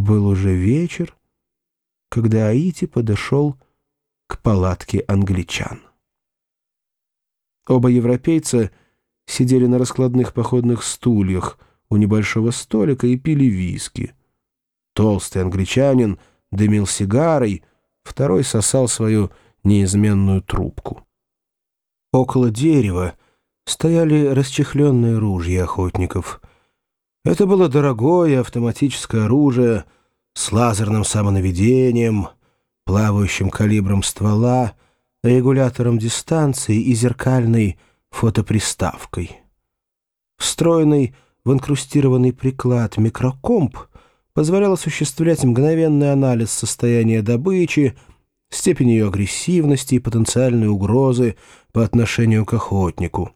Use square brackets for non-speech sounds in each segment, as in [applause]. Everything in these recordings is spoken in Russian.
Был уже вечер, когда Аити подошел к палатке англичан. Оба европейца сидели на раскладных походных стульях у небольшого столика и пили виски. Толстый англичанин дымил сигарой, второй сосал свою неизменную трубку. Около дерева стояли расчехленные ружья охотников. Это было дорогое автоматическое оружие с лазерным самонаведением, плавающим калибром ствола, регулятором дистанции и зеркальной фотоприставкой. Встроенный в инкрустированный приклад микрокомп позволял осуществлять мгновенный анализ состояния добычи, степень ее агрессивности и потенциальной угрозы по отношению к охотнику.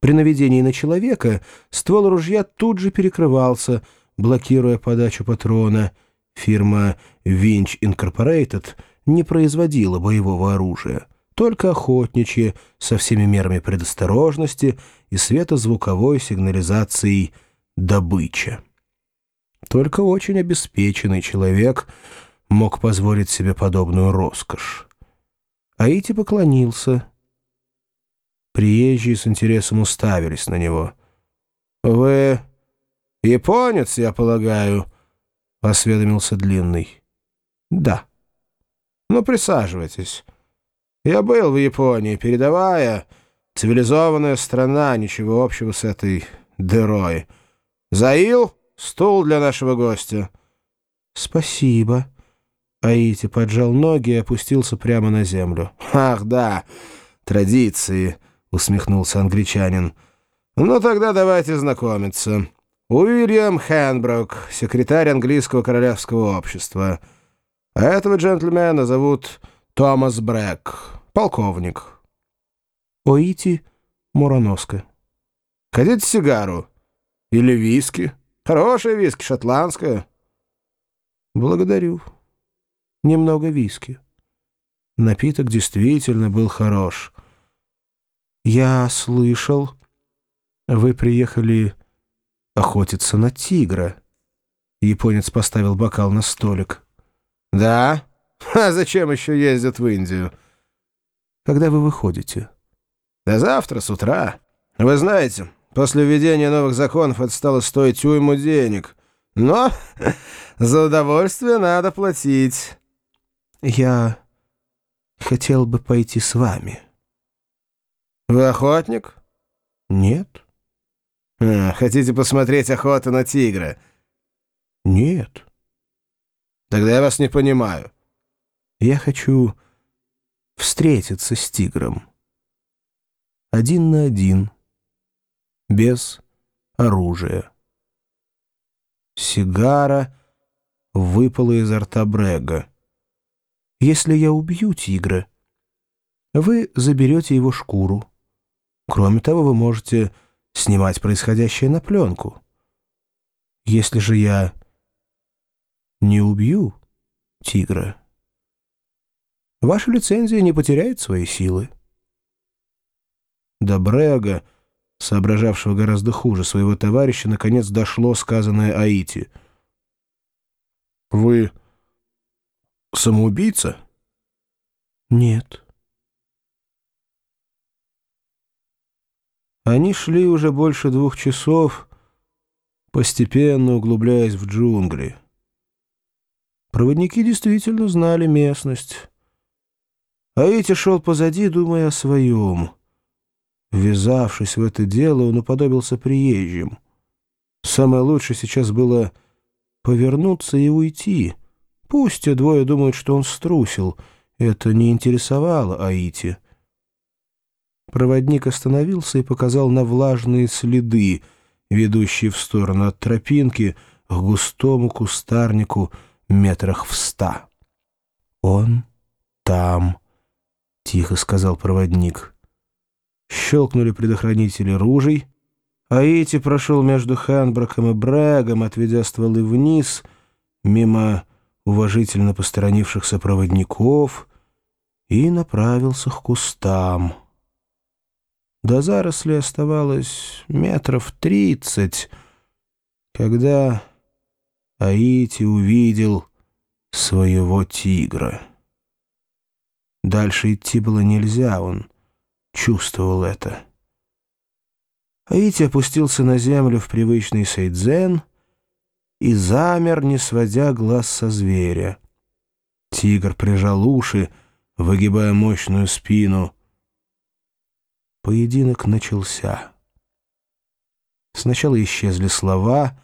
При наведении на человека ствол ружья тут же перекрывался, блокируя подачу патрона. Фирма Winch Incorporated не производила боевого оружия, только охотничье со всеми мерами предосторожности и светозвуковой сигнализацией добыча. Только очень обеспеченный человек мог позволить себе подобную роскошь. Аити поклонился — Приезжие с интересом уставились на него. «Вы японец, я полагаю?» — осведомился Длинный. «Да». «Ну, присаживайтесь. Я был в Японии, передовая, цивилизованная страна, ничего общего с этой дырой. Заил, стул для нашего гостя». «Спасибо». Аити поджал ноги и опустился прямо на землю. «Ах, да, традиции». — усмехнулся англичанин. «Ну тогда давайте знакомиться. Уильям Хэнброк, секретарь английского королевского общества. А этого джентльмена зовут Томас Брэк, полковник». «Оити Мураноска». «Хотите сигару? Или виски? Хорошая виски, шотландская». «Благодарю. Немного виски». Напиток действительно был хорош — «Я слышал, вы приехали охотиться на тигра». Японец поставил бокал на столик. «Да? А зачем еще ездят в Индию?» «Когда вы выходите?» «Да завтра с утра. Вы знаете, после введения новых законов это стало стоить уйму денег. Но [laughs] за удовольствие надо платить». «Я хотел бы пойти с вами». «Вы охотник?» «Нет». А, «Хотите посмотреть охоту на тигра?» «Нет». «Тогда я вас не понимаю». «Я хочу встретиться с тигром. Один на один, без оружия». Сигара выпала изо рта Брега. «Если я убью тигра, вы заберете его шкуру». Кроме того, вы можете снимать происходящее на пленку. Если же я не убью тигра, ваша лицензия не потеряет свои силы. До Брега, соображавшего гораздо хуже своего товарища, наконец дошло сказанное Аити. «Вы самоубийца?» «Нет». Они шли уже больше двух часов, постепенно углубляясь в джунгли. Проводники действительно знали местность. А Эти шел позади, думая о своем. Ввязавшись в это дело, он уподобился приезжим. Самое лучшее сейчас было повернуться и уйти. Пусть те двое думают, что он струсил. Это не интересовало Аити. Проводник остановился и показал на влажные следы, ведущие в сторону от тропинки к густому кустарнику метрах в ста. «Он там», — тихо сказал проводник. Щелкнули предохранители ружей, а эти прошел между Хэнброком и Брэгом, отведя стволы вниз, мимо уважительно посторонившихся проводников, и направился к кустам. До заросли оставалось метров тридцать, когда, Аити увидел своего тигра. Дальше идти было нельзя, он чувствовал это. Аити опустился на землю в привычный сейдзен и замер, не сводя глаз со зверя. Тигр прижал уши, выгибая мощную спину. Поединок начался. Сначала исчезли слова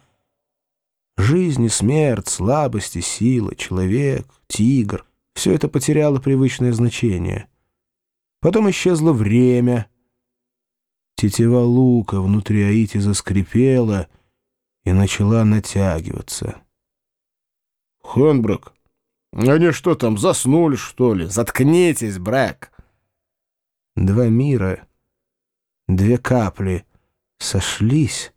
«жизнь и смерть», «слабость и сила», «человек», «тигр» — все это потеряло привычное значение. Потом исчезло время. Тетива лука внутри Аити заскрипела и начала натягиваться. «Хонбрак, они что там, заснули, что ли? Заткнитесь, Брэк!» Два мира, две капли сошлись,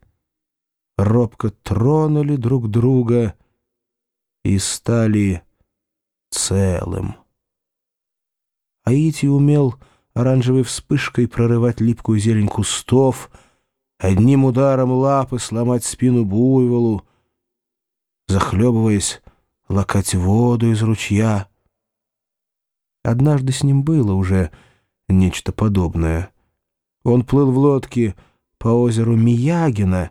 робко тронули друг друга и стали целым. Аити умел оранжевой вспышкой прорывать липкую зелень кустов, одним ударом лапы сломать спину буйволу, захлебываясь, лакать воду из ручья. Однажды с ним было уже нечто подобное. Он плыл в лодке по озеру Миягина,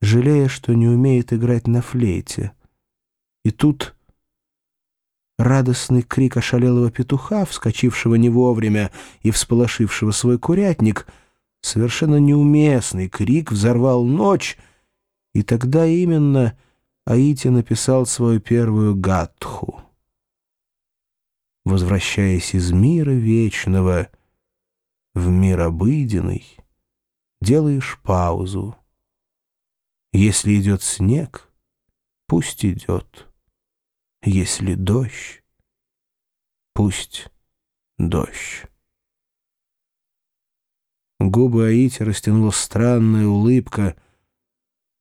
жалея, что не умеет играть на флейте. И тут радостный крик ошалелого петуха, вскочившего не вовремя и всполошившего свой курятник, совершенно неуместный крик взорвал ночь, и тогда именно Аити написал свою первую гатху. Возвращаясь из мира вечного мир обыденный, делаешь паузу. Если идет снег, пусть идет. Если дождь, пусть дождь. Губы Аити растянула странная улыбка,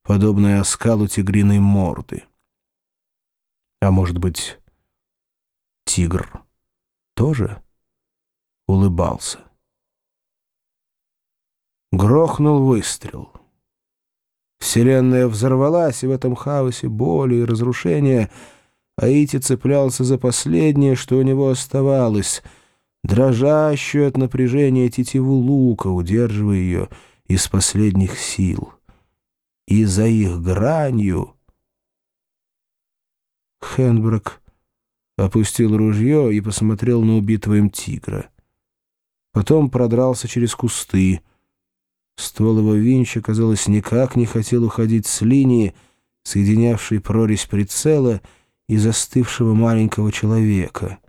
подобная оскалу тигриной морды. А может быть, тигр тоже улыбался? Грохнул выстрел. Вселенная взорвалась, и в этом хаосе боли и разрушения Аити цеплялся за последнее, что у него оставалось, дрожащую от напряжения тетиву лука, удерживая ее из последних сил и за их гранью. Хенброк опустил ружье и посмотрел на убитого им тигра. Потом продрался через кусты. Ствол его винча, казалось, никак не хотел уходить с линии, соединявшей прорезь прицела и застывшего маленького человека.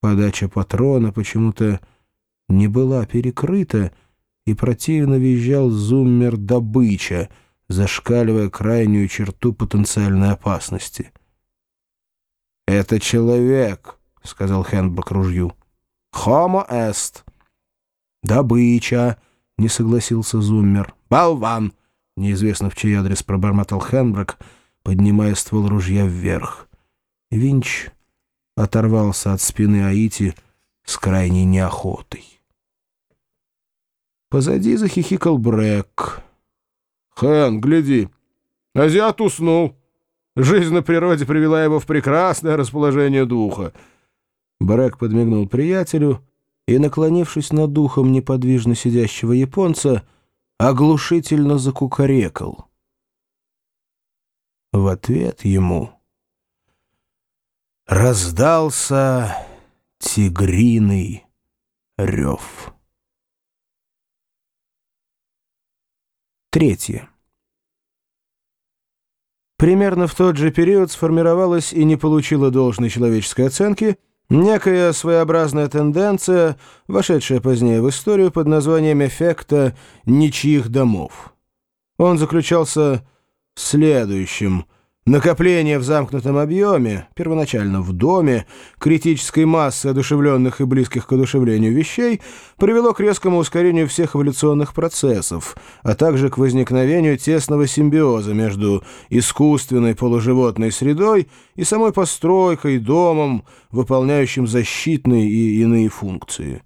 Подача патрона почему-то не была перекрыта, и противно визжал зуммер добыча, зашкаливая крайнюю черту потенциальной опасности. «Это человек», — сказал Хенбак ружью. «Хомо эст». «Добыча», — не согласился зуммер. «Болван», — неизвестно в чей адрес пробормотал Хенбрак, поднимая ствол ружья вверх. Винч оторвался от спины Аити с крайней неохотой. Позади захихикал Брэк. «Хэн, гляди! Азиат уснул. Жизнь на природе привела его в прекрасное расположение духа». Брэк подмигнул приятелю и, наклонившись над духом неподвижно сидящего японца, оглушительно закукарекал. В ответ ему раздался тигриный рев. Третье. Примерно в тот же период сформировалась и не получила должной человеческой оценки некая своеобразная тенденция, вошедшая позднее в историю под названием эффекта «ничьих домов». Он заключался в следующем – Накопление в замкнутом объеме, первоначально в доме, критической массы одушевленных и близких к одушевлению вещей привело к резкому ускорению всех эволюционных процессов, а также к возникновению тесного симбиоза между искусственной полуживотной средой и самой постройкой, домом, выполняющим защитные и иные функции.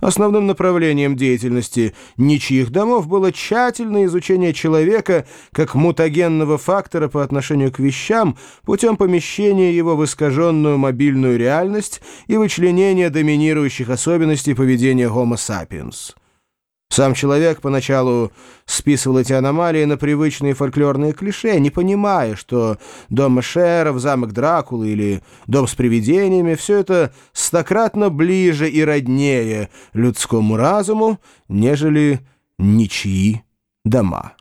Основным направлением деятельности ничьих домов было тщательное изучение человека как мутагенного фактора по отношению к вещам путем помещения его в искаженную мобильную реальность и вычленения доминирующих особенностей поведения Homo sapiens. Сам человек поначалу списывал эти аномалии на привычные фольклорные клише, не понимая, что дом Эшеров, замок Дракулы или дом с привидениями — все это стократно ближе и роднее людскому разуму, нежели ничьи дома.